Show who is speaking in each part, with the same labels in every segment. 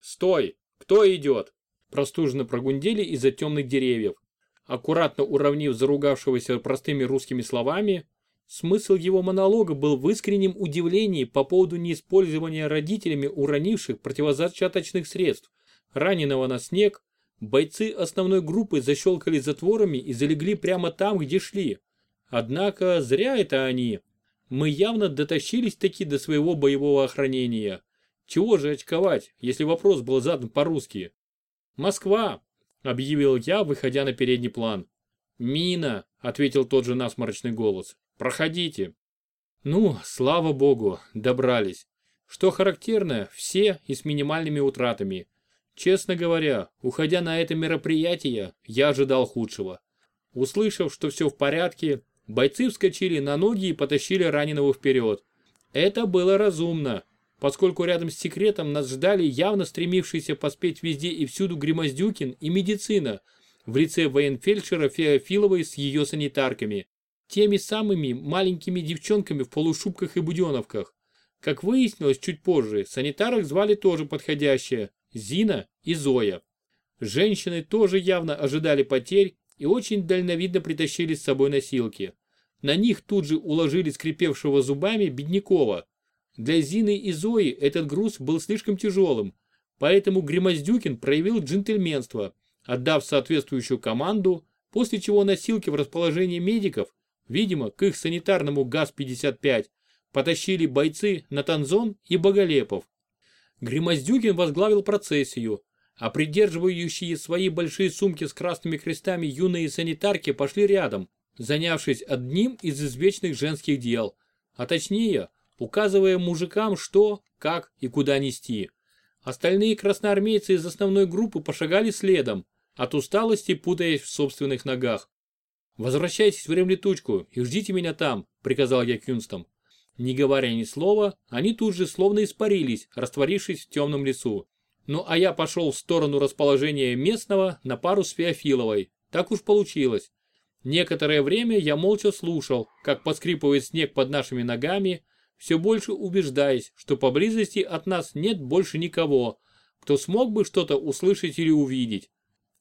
Speaker 1: «Стой! Кто идет?» Простуженно прогундели из-за темных деревьев. Аккуратно уравнив заругавшегося простыми русскими словами, смысл его монолога был в искреннем удивлении по поводу неиспользования родителями уронивших противозачаточных средств, раненого на снег, бойцы основной группы защелкали затворами и залегли прямо там, где шли. Однако зря это они. Мы явно дотащились таки до своего боевого охранения. Чего же очковать, если вопрос был задан по-русски? «Москва!» – объявил я, выходя на передний план. «Мина!» – ответил тот же насморочный голос. «Проходите!» Ну, слава богу, добрались. Что характерно, все и с минимальными утратами. Честно говоря, уходя на это мероприятие, я ожидал худшего. Услышав, что все в порядке, бойцы вскочили на ноги и потащили раненого вперед. Это было разумно, поскольку рядом с секретом нас ждали явно стремившиеся поспеть везде и всюду Гримоздюкин и медицина в лице военфельдшера Феофиловой с ее санитарками. Теми самыми маленькими девчонками в полушубках и буденовках. Как выяснилось чуть позже, санитарок звали тоже подходящее – Зина и Зоя. Женщины тоже явно ожидали потерь и очень дальновидно притащили с собой носилки. На них тут же уложили скрипевшего зубами Беднякова. Для Зины и Зои этот груз был слишком тяжелым, поэтому Гримоздюкин проявил джентльменство, отдав соответствующую команду, после чего носилки в расположении медиков, видимо, к их санитарному ГАЗ-55, потащили бойцы Натанзон и Боголепов. Гримоздюгин возглавил процессию, а придерживающие свои большие сумки с красными крестами юные санитарки пошли рядом, занявшись одним из извечных женских дел, а точнее, указывая мужикам, что, как и куда нести. Остальные красноармейцы из основной группы пошагали следом, от усталости путаясь в собственных ногах. «Возвращайтесь в ремлетучку и ждите меня там», — приказал я Кюнстам. Не говоря ни слова, они тут же словно испарились, растворившись в темном лесу. Ну а я пошел в сторону расположения местного на пару с Феофиловой. Так уж получилось. Некоторое время я молча слушал, как поскрипывает снег под нашими ногами, все больше убеждаясь, что поблизости от нас нет больше никого, кто смог бы что-то услышать или увидеть.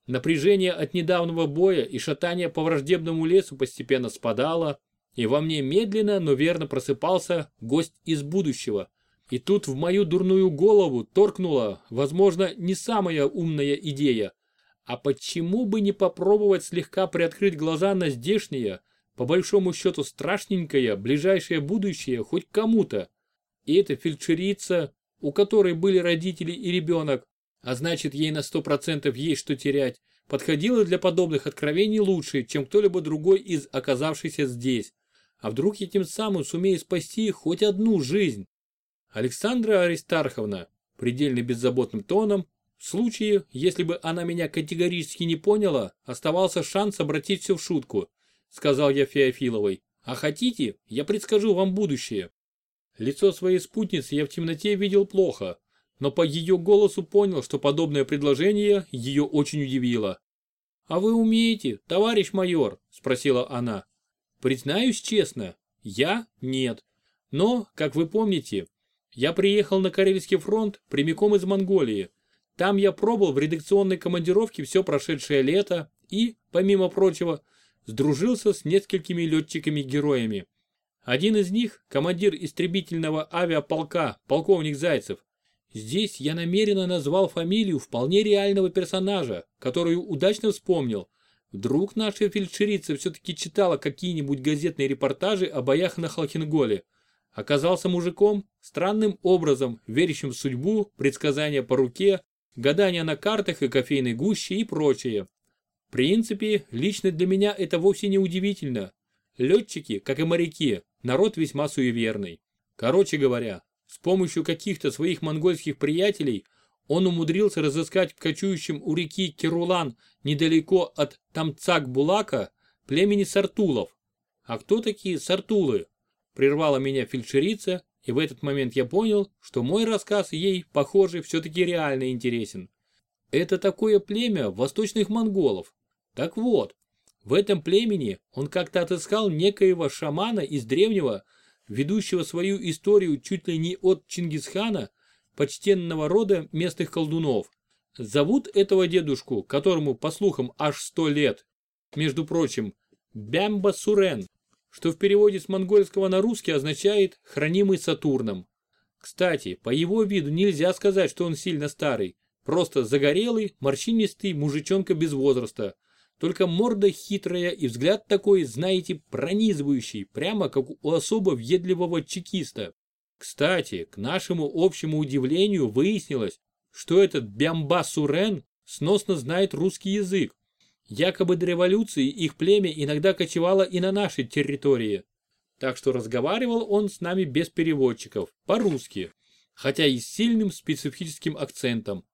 Speaker 1: Напряжение от недавнего боя и шатания по враждебному лесу постепенно спадало, и во мне медленно, но верно просыпался гость из будущего. И тут в мою дурную голову торкнула, возможно, не самая умная идея. А почему бы не попробовать слегка приоткрыть глаза на здешнее, по большому счету страшненькое, ближайшее будущее хоть кому-то? И эта фельдшерица, у которой были родители и ребенок, а значит ей на сто процентов есть что терять, подходила для подобных откровений лучше, чем кто-либо другой из оказавшихся здесь. А вдруг я тем самым сумею спасти хоть одну жизнь? Александра Аристарховна, предельно беззаботным тоном, в случае, если бы она меня категорически не поняла, оставался шанс обратить все в шутку, сказал я Феофиловой. А хотите, я предскажу вам будущее. Лицо своей спутницы я в темноте видел плохо, но по ее голосу понял, что подобное предложение ее очень удивило. «А вы умеете, товарищ майор?» – спросила она. Признаюсь честно, я нет. Но, как вы помните, я приехал на Карельский фронт прямиком из Монголии. Там я пробыл в редакционной командировке все прошедшее лето и, помимо прочего, сдружился с несколькими летчиками-героями. Один из них – командир истребительного авиаполка, полковник Зайцев. Здесь я намеренно назвал фамилию вполне реального персонажа, которую удачно вспомнил – Вдруг наша фельдшерица все-таки читала какие-нибудь газетные репортажи о боях на Халхинголе. Оказался мужиком, странным образом, верящим в судьбу, предсказания по руке, гадания на картах и кофейной гуще и прочее. В принципе, лично для меня это вовсе не удивительно. Летчики, как и моряки, народ весьма суеверный. Короче говоря, с помощью каких-то своих монгольских приятелей – он умудрился разыскать в у реки Керулан недалеко от Тамцак-Булака племени Сартулов. А кто такие Сартулы? Прервала меня фельдшерица, и в этот момент я понял, что мой рассказ ей, похоже, все-таки реально интересен. Это такое племя восточных монголов. Так вот, в этом племени он как-то отыскал некоего шамана из древнего, ведущего свою историю чуть ли не от Чингисхана, почтенного рода местных колдунов. Зовут этого дедушку, которому, по слухам, аж сто лет. Между прочим, Бямба Сурен, что в переводе с монгольского на русский означает «хранимый Сатурном». Кстати, по его виду нельзя сказать, что он сильно старый. Просто загорелый, морщинистый мужичонка без возраста. Только морда хитрая и взгляд такой, знаете, пронизывающий, прямо как у особо въедливого чекиста. Кстати, к нашему общему удивлению выяснилось, что этот Бямба Сурен сносно знает русский язык. Якобы до революции их племя иногда кочевало и на нашей территории. Так что разговаривал он с нами без переводчиков, по-русски, хотя и с сильным специфическим акцентом.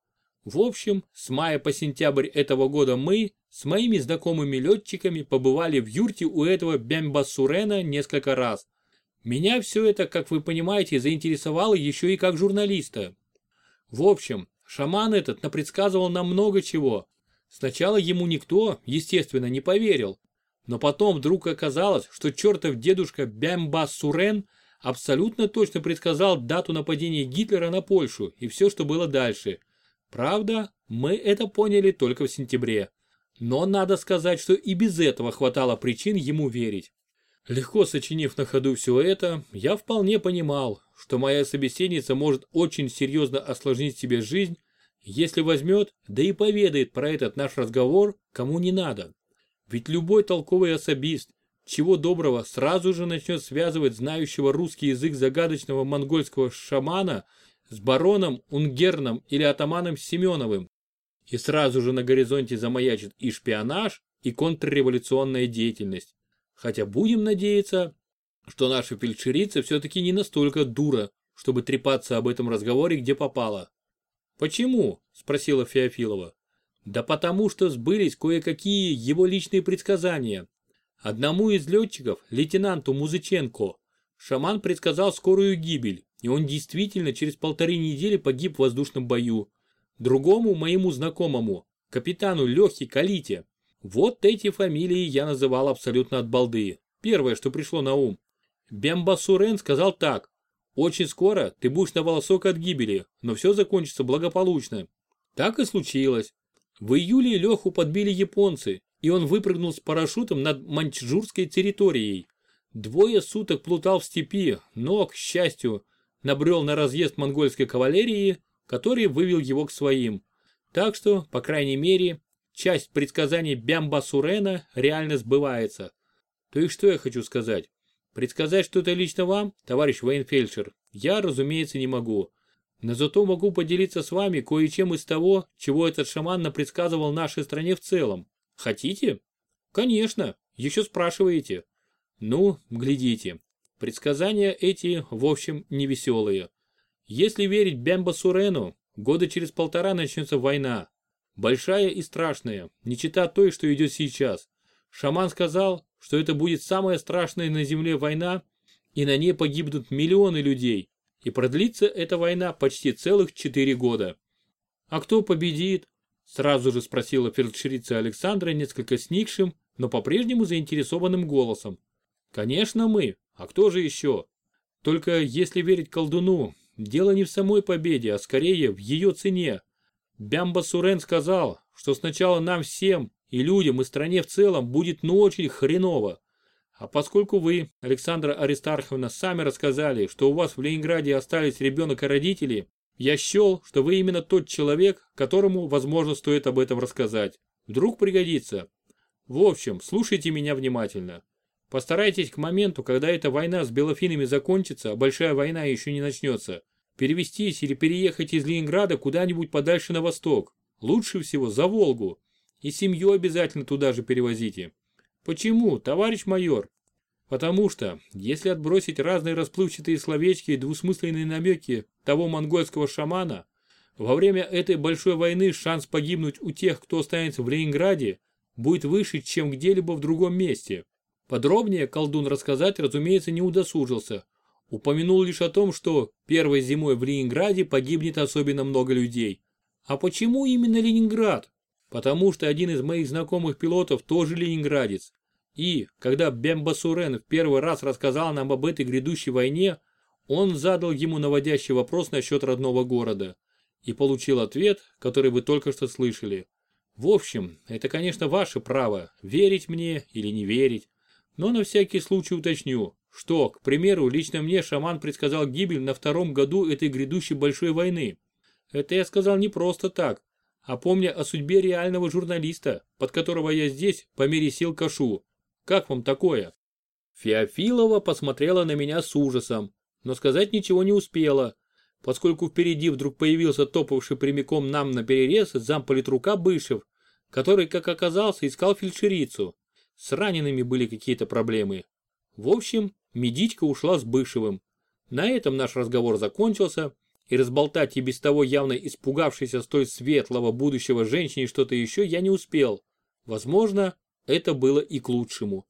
Speaker 1: В общем, с мая по сентябрь этого года мы с моими знакомыми летчиками побывали в юрте у этого Бямбасурена несколько раз. Меня все это, как вы понимаете, заинтересовало еще и как журналиста. В общем, шаман этот напредсказывал нам много чего. Сначала ему никто, естественно, не поверил. Но потом вдруг оказалось, что чертов дедушка Бямбасурен абсолютно точно предсказал дату нападения Гитлера на Польшу и все, что было дальше – Правда, мы это поняли только в сентябре. Но надо сказать, что и без этого хватало причин ему верить. Легко сочинив на ходу все это, я вполне понимал, что моя собеседница может очень серьезно осложнить себе жизнь, если возьмет, да и поведает про этот наш разговор, кому не надо. Ведь любой толковый особист, чего доброго, сразу же начнет связывать знающего русский язык загадочного монгольского шамана с бароном Унгерном или атаманом Семеновым. И сразу же на горизонте замаячит и шпионаж, и контрреволюционная деятельность. Хотя будем надеяться, что наша фельдшерица все-таки не настолько дура, чтобы трепаться об этом разговоре где попало. «Почему?» – спросила Феофилова. «Да потому что сбылись кое-какие его личные предсказания. Одному из летчиков, лейтенанту Музыченко, шаман предсказал скорую гибель, и он действительно через полторы недели погиб в воздушном бою. Другому моему знакомому, капитану Лехе Калите. Вот эти фамилии я называл абсолютно от балды. Первое, что пришло на ум. Бембасурен сказал так. Очень скоро ты будешь на волосок от гибели, но все закончится благополучно. Так и случилось. В июле Леху подбили японцы, и он выпрыгнул с парашютом над маньчжурской территорией. Двое суток плутал в степи, но, к счастью, набрел на разъезд монгольской кавалерии, который вывел его к своим. Так что, по крайней мере, часть предсказаний Бямба Сурена реально сбывается. То и что я хочу сказать? Предсказать что-то лично вам, товарищ военфельдшер, я, разумеется, не могу. Но зато могу поделиться с вами кое-чем из того, чего этот шаман напредсказывал нашей стране в целом. Хотите? Конечно, еще спрашиваете. Ну, глядите. Предсказания эти, в общем, невеселые. Если верить Бямба Сурену, года через полтора начнется война. Большая и страшная, не чита той, что идет сейчас. Шаман сказал, что это будет самая страшная на земле война, и на ней погибнут миллионы людей. И продлится эта война почти целых четыре года. А кто победит? Сразу же спросила фельдшерица Александра несколько сникшим, но по-прежнему заинтересованным голосом. Конечно мы, а кто же еще? Только если верить колдуну, дело не в самой победе, а скорее в ее цене. Бямба Сурен сказал, что сначала нам всем, и людям, и стране в целом будет ну очень хреново. А поскольку вы, Александра Аристарховна, сами рассказали, что у вас в Ленинграде остались ребенок и родители, я счел, что вы именно тот человек, которому, возможно, стоит об этом рассказать. Вдруг пригодится. В общем, слушайте меня внимательно. Постарайтесь к моменту, когда эта война с белофинами закончится, а большая война еще не начнется, перевестись или переехать из Ленинграда куда-нибудь подальше на восток. Лучше всего за Волгу. И семью обязательно туда же перевозите. Почему, товарищ майор? Потому что, если отбросить разные расплывчатые словечки и двусмысленные намеки того монгольского шамана, во время этой большой войны шанс погибнуть у тех, кто останется в Ленинграде, будет выше, чем где-либо в другом месте. Подробнее колдун рассказать, разумеется, не удосужился. Упомянул лишь о том, что первой зимой в Ленинграде погибнет особенно много людей. А почему именно Ленинград? Потому что один из моих знакомых пилотов тоже ленинградец. И, когда Бемба Сурен в первый раз рассказал нам об этой грядущей войне, Он задал ему наводящий вопрос насчет родного города и получил ответ, который вы только что слышали. В общем, это, конечно, ваше право, верить мне или не верить. Но на всякий случай уточню, что, к примеру, лично мне шаман предсказал гибель на втором году этой грядущей большой войны. Это я сказал не просто так, а помня о судьбе реального журналиста, под которого я здесь по мере сил кашу. Как вам такое? Феофилова посмотрела на меня с ужасом, но сказать ничего не успела, поскольку впереди вдруг появился топавший прямиком нам на перерез замполитрука Бышев, который, как оказался, искал фельдшерицу. С ранеными были какие-то проблемы. В общем, медичка ушла с Бышевым. На этом наш разговор закончился, и разболтать и без того явно испугавшейся столь светлого будущего женщине что-то еще я не успел. Возможно, это было и к лучшему.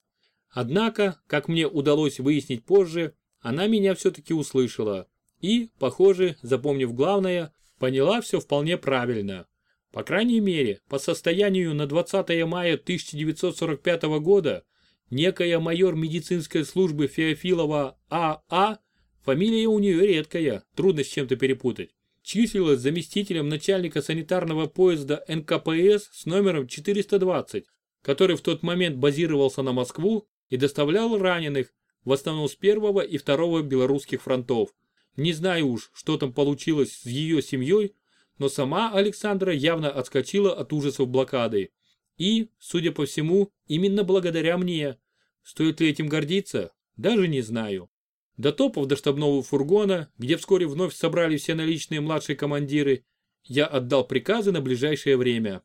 Speaker 1: Однако, как мне удалось выяснить позже, она меня все-таки услышала и, похоже, запомнив главное, поняла все вполне правильно. По крайней мере, по состоянию на 20 мая 1945 года некая майор медицинской службы Феофилова А.А., а, фамилия у нее редкая, трудно с чем-то перепутать, числилась заместителем начальника санитарного поезда НКПС с номером 420, который в тот момент базировался на Москву и доставлял раненых, в основном с первого и второго белорусских фронтов. Не знаю уж, что там получилось с ее семьей, но сама Александра явно отскочила от ужасов блокады. И, судя по всему, именно благодаря мне. Стоит ли этим гордиться? Даже не знаю. До топов до штабного фургона, где вскоре вновь собрали все наличные младшие командиры, я отдал приказы на ближайшее время.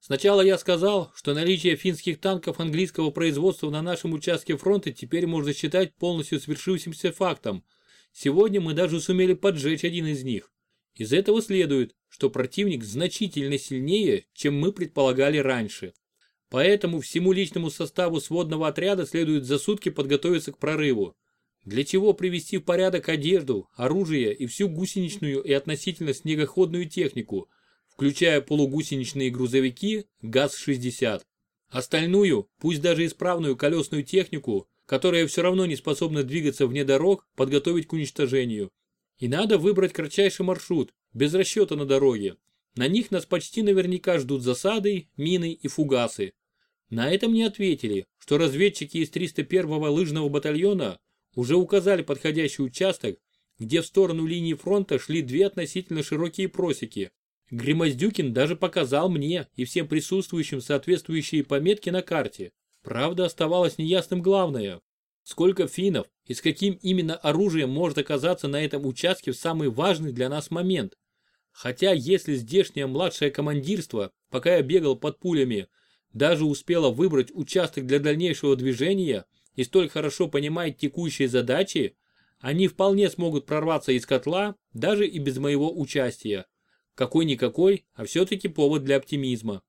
Speaker 1: Сначала я сказал, что наличие финских танков английского производства на нашем участке фронта теперь можно считать полностью свершившимся фактом. Сегодня мы даже сумели поджечь один из них. Из этого следует, что противник значительно сильнее, чем мы предполагали раньше. Поэтому всему личному составу сводного отряда следует за сутки подготовиться к прорыву. Для чего привести в порядок одежду, оружие и всю гусеничную и относительно снегоходную технику, включая полугусеничные грузовики ГАЗ-60. Остальную, пусть даже исправную колесную технику, которая все равно не способна двигаться вне дорог, подготовить к уничтожению. И надо выбрать кратчайший маршрут, без расчета на дороге. На них нас почти наверняка ждут засады, мины и фугасы. На этом не ответили, что разведчики из 301-го лыжного батальона уже указали подходящий участок, где в сторону линии фронта шли две относительно широкие просеки. Гримоздюкин даже показал мне и всем присутствующим соответствующие пометки на карте. Правда, оставалось неясным главное. Сколько финнов и с каким именно оружием может оказаться на этом участке в самый важный для нас момент. Хотя если здешнее младшее командирство, пока я бегал под пулями, даже успело выбрать участок для дальнейшего движения и столь хорошо понимает текущие задачи, они вполне смогут прорваться из котла даже и без моего участия. Какой-никакой, а все-таки повод для оптимизма.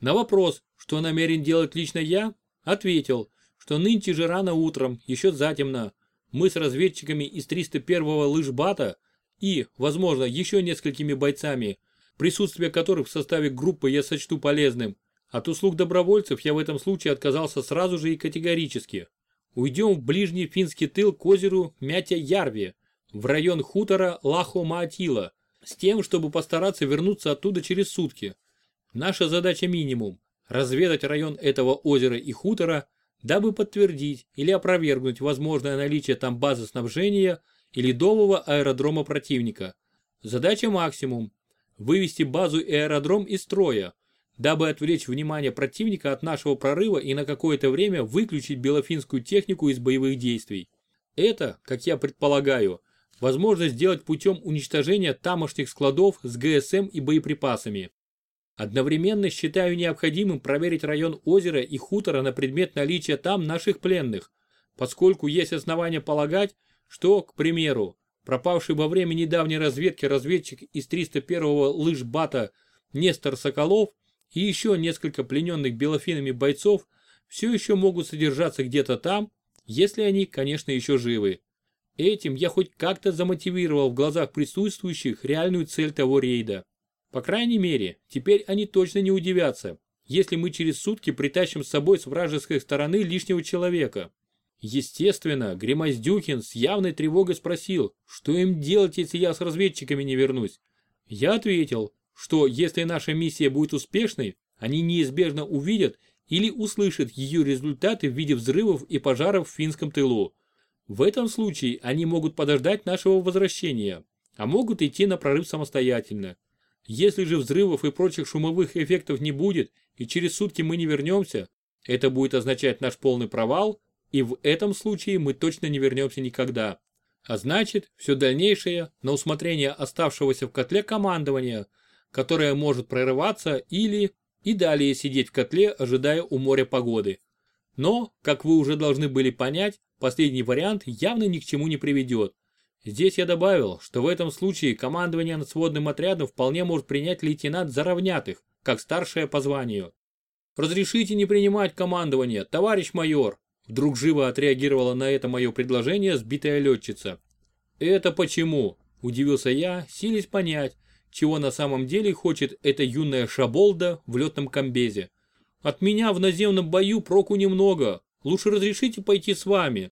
Speaker 1: На вопрос, что намерен делать лично я, ответил – что нынче же рано утром, еще затемно, мы с разведчиками из 301-го лыжбата и, возможно, еще несколькими бойцами, присутствие которых в составе группы я сочту полезным, от услуг добровольцев я в этом случае отказался сразу же и категорически. Уйдем в ближний финский тыл к озеру Мятя-Ярви, в район хутора Лахо-Маатила, с тем, чтобы постараться вернуться оттуда через сутки. Наша задача минимум – разведать район этого озера и хутора – дабы подтвердить или опровергнуть возможное наличие там базы снабжения и ледового аэродрома противника. Задача максимум – вывести базу и аэродром из строя, дабы отвлечь внимание противника от нашего прорыва и на какое-то время выключить белофинскую технику из боевых действий. Это, как я предполагаю, возможно сделать путем уничтожения тамошних складов с ГСМ и боеприпасами. Одновременно считаю необходимым проверить район озера и хутора на предмет наличия там наших пленных, поскольку есть основания полагать, что, к примеру, пропавший во время недавней разведки разведчик из 301-го лыжбата Нестор Соколов и еще несколько плененных белофинами бойцов все еще могут содержаться где-то там, если они, конечно, еще живы. Этим я хоть как-то замотивировал в глазах присутствующих реальную цель того рейда. По крайней мере, теперь они точно не удивятся, если мы через сутки притащим с собой с вражеской стороны лишнего человека. Естественно, Гремоздюкин с явной тревогой спросил, что им делать, если я с разведчиками не вернусь. Я ответил, что если наша миссия будет успешной, они неизбежно увидят или услышат ее результаты в виде взрывов и пожаров в финском тылу. В этом случае они могут подождать нашего возвращения, а могут идти на прорыв самостоятельно. Если же взрывов и прочих шумовых эффектов не будет и через сутки мы не вернемся, это будет означать наш полный провал, и в этом случае мы точно не вернемся никогда. А значит, все дальнейшее на усмотрение оставшегося в котле командования, которое может прорываться или и далее сидеть в котле, ожидая у моря погоды. Но, как вы уже должны были понять, последний вариант явно ни к чему не приведет. Здесь я добавил, что в этом случае командование над сводным отрядом вполне может принять лейтенант Заровнятых, как старшее по званию. «Разрешите не принимать командование, товарищ майор!» Вдруг живо отреагировала на это мое предложение сбитая летчица. «Это почему?» – удивился я, силясь понять, чего на самом деле хочет эта юная шаболда в летном комбезе. «От меня в наземном бою проку немного, лучше разрешите пойти с вами».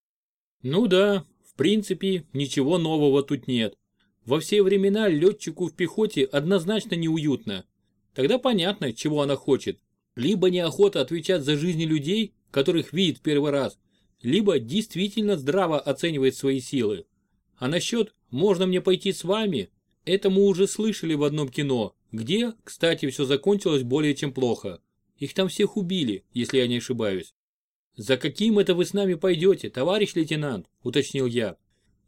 Speaker 1: «Ну да, принципе, ничего нового тут нет. Во все времена летчику в пехоте однозначно неуютно. Тогда понятно, чего она хочет. Либо неохота отвечать за жизни людей, которых видит первый раз, либо действительно здраво оценивает свои силы. А насчет «можно мне пойти с вами» это мы уже слышали в одном кино, где, кстати, все закончилось более чем плохо. Их там всех убили, если я не ошибаюсь. «За каким это вы с нами пойдете, товарищ лейтенант?» – уточнил я.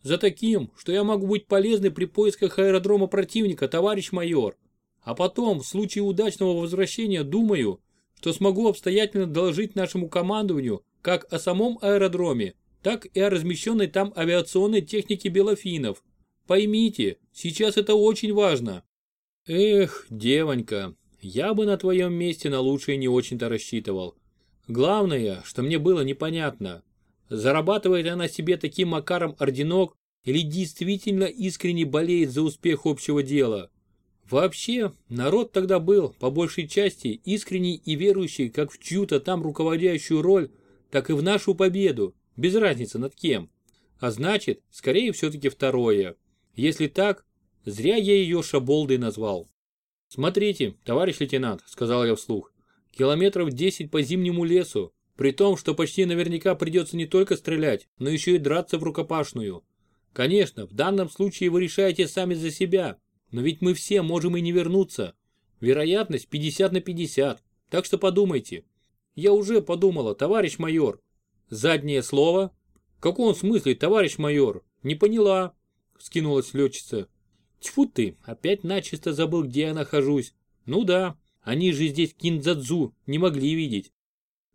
Speaker 1: «За таким, что я могу быть полезной при поисках аэродрома противника, товарищ майор. А потом, в случае удачного возвращения, думаю, что смогу обстоятельно доложить нашему командованию как о самом аэродроме, так и о размещенной там авиационной технике белофинов. Поймите, сейчас это очень важно. Эх, девонька, я бы на твоем месте на лучшее не очень-то рассчитывал. Главное, что мне было непонятно, зарабатывает она себе таким макаром орденок или действительно искренне болеет за успех общего дела. Вообще, народ тогда был, по большей части, искренний и верующий как в чью-то там руководящую роль, так и в нашу победу, без разницы над кем. А значит, скорее все-таки второе. Если так, зря я ее шаболдой назвал. «Смотрите, товарищ лейтенант», — сказал я вслух, — «километров 10 по зимнему лесу, при том, что почти наверняка придется не только стрелять, но еще и драться в рукопашную. Конечно, в данном случае вы решаете сами за себя, но ведь мы все можем и не вернуться. Вероятность 50 на 50. Так что подумайте. Я уже подумала, товарищ майор. Заднее слово? В каком смысле, товарищ майор? Не поняла. Скинулась летчица. Тьфу ты, опять начисто забыл, где я нахожусь. Ну да, они же здесь киндзадзу не могли видеть.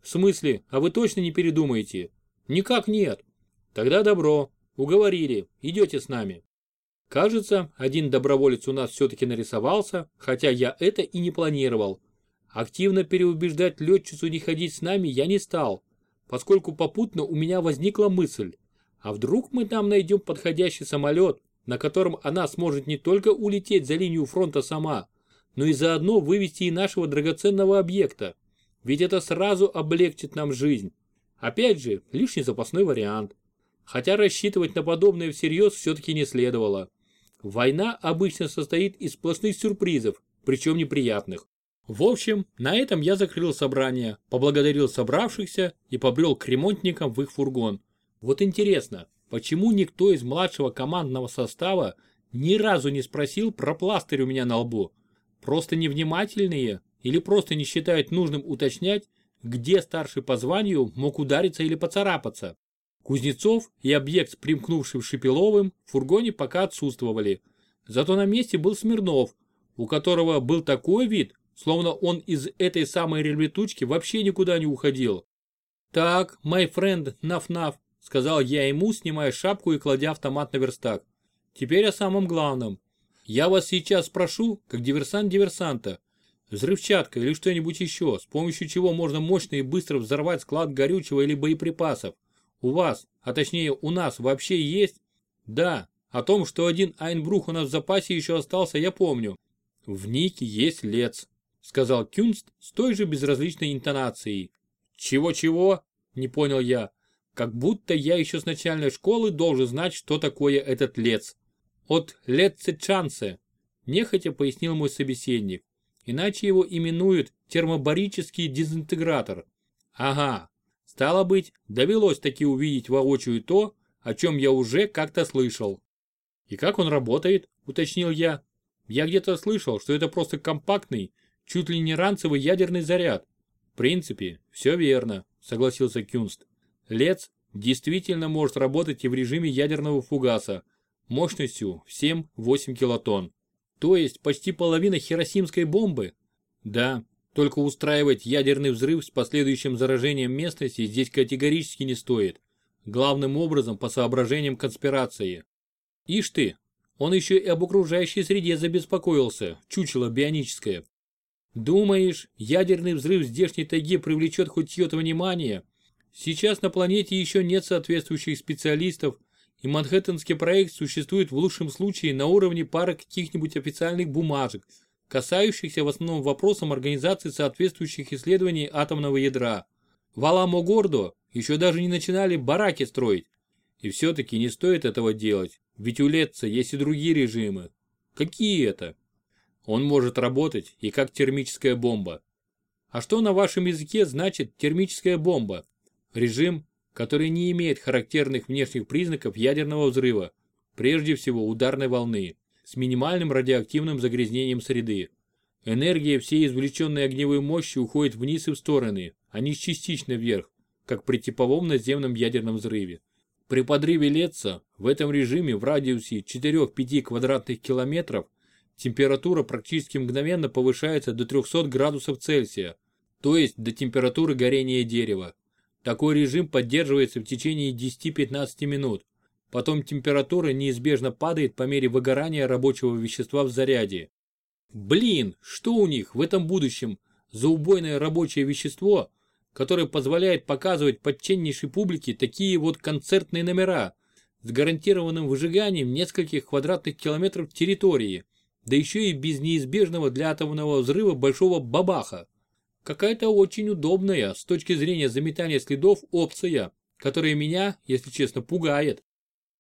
Speaker 1: В смысле, а вы точно не передумаете? Никак нет. Тогда добро, уговорили, идете с нами. Кажется, один доброволец у нас все-таки нарисовался, хотя я это и не планировал. Активно переубеждать летчицу не ходить с нами я не стал, поскольку попутно у меня возникла мысль, а вдруг мы там найдем подходящий самолет, на котором она сможет не только улететь за линию фронта сама, но и заодно вывести и нашего драгоценного объекта. Ведь это сразу облегчит нам жизнь. Опять же, лишний запасной вариант. Хотя рассчитывать на подобное всерьез все-таки не следовало. Война обычно состоит из сплошных сюрпризов, причем неприятных. В общем, на этом я закрыл собрание, поблагодарил собравшихся и побрел к ремонтникам в их фургон. Вот интересно, почему никто из младшего командного состава ни разу не спросил про пластырь у меня на лбу? Просто невнимательные или просто не считают нужным уточнять, где старший по званию мог удариться или поцарапаться? Кузнецов и объект, примкнувший Шипиловым, в фургоне пока отсутствовали. Зато на месте был Смирнов, у которого был такой вид, словно он из этой самой рельметучки вообще никуда не уходил. «Так, my friend, наф-наф», — сказал я ему, снимая шапку и кладя автомат на верстак. «Теперь о самом главном. Я вас сейчас спрошу, как диверсант диверсанта. Взрывчатка или что-нибудь еще, с помощью чего можно мощно и быстро взорвать склад горючего или боеприпасов. У вас, а точнее у нас вообще есть? Да, о том, что один Айнбрух у нас в запасе еще остался, я помню. В Нике есть лец, сказал Кюнст с той же безразличной интонацией. Чего-чего? Не понял я. Как будто я еще с начальной школы должен знать, что такое этот лец. От летцечанце, нехотя пояснил мой собеседник. Иначе его именуют термобарический дезинтегратор. Ага, стало быть, довелось таки увидеть воочию то, о чем я уже как-то слышал. И как он работает, уточнил я. Я где-то слышал, что это просто компактный, чуть ли не ранцевый ядерный заряд. В принципе, все верно, согласился Кюнст. Лец действительно может работать и в режиме ядерного фугаса, мощностью в 7-8 килотонн. То есть почти половина хиросимской бомбы? Да, только устраивать ядерный взрыв с последующим заражением местности здесь категорически не стоит. Главным образом по соображениям конспирации. Ишь ты, он еще и об окружающей среде забеспокоился, чучело бионическое. Думаешь, ядерный взрыв здешней тайге привлечет хоть чье-то внимание? Сейчас на планете еще нет соответствующих специалистов, и Манхэттенский проект существует в лучшем случае на уровне пары каких-нибудь официальных бумажек, касающихся в основном вопросам организации соответствующих исследований атомного ядра. В Аламо-Гордо еще даже не начинали бараки строить. И все-таки не стоит этого делать, ведь у Летца есть и другие режимы. Какие это? Он может работать и как термическая бомба. А что на вашем языке значит термическая бомба? Режим, который не имеет характерных внешних признаков ядерного взрыва, прежде всего ударной волны, с минимальным радиоактивным загрязнением среды. Энергия всей извлеченной огневой мощи уходит вниз и в стороны, а не частично вверх, как при типовом наземном ядерном взрыве. При подрыве Летца в этом режиме в радиусе 4-5 квадратных километров температура практически мгновенно повышается до 300 градусов Цельсия, то есть до температуры горения дерева. Такой режим поддерживается в течение 10-15 минут. Потом температура неизбежно падает по мере выгорания рабочего вещества в заряде. Блин, что у них в этом будущем за убойное рабочее вещество, которое позволяет показывать подченнейшей публике такие вот концертные номера с гарантированным выжиганием нескольких квадратных километров территории, да еще и без неизбежного для атомного взрыва большого бабаха. Какая-то очень удобная с точки зрения заметания следов опция, которая меня, если честно, пугает.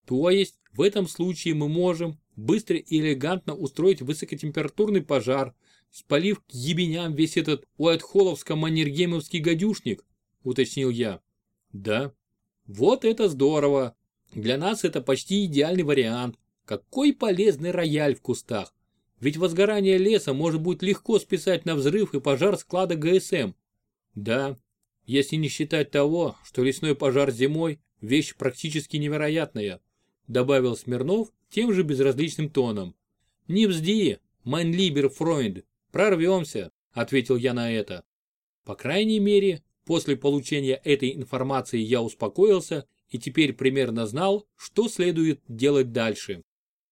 Speaker 1: То есть в этом случае мы можем быстро и элегантно устроить высокотемпературный пожар, спалив к ебеням весь этот уайтхолловско-маннергеймовский гадюшник, уточнил я. Да. Вот это здорово. Для нас это почти идеальный вариант. Какой полезный рояль в кустах. Ведь возгорание леса может быть легко списать на взрыв и пожар склада ГСМ. Да, если не считать того, что лесной пожар зимой – вещь практически невероятная, добавил Смирнов тем же безразличным тоном. Не взди, mein lieber Freund, прорвемся, ответил я на это. По крайней мере, после получения этой информации я успокоился и теперь примерно знал, что следует делать дальше.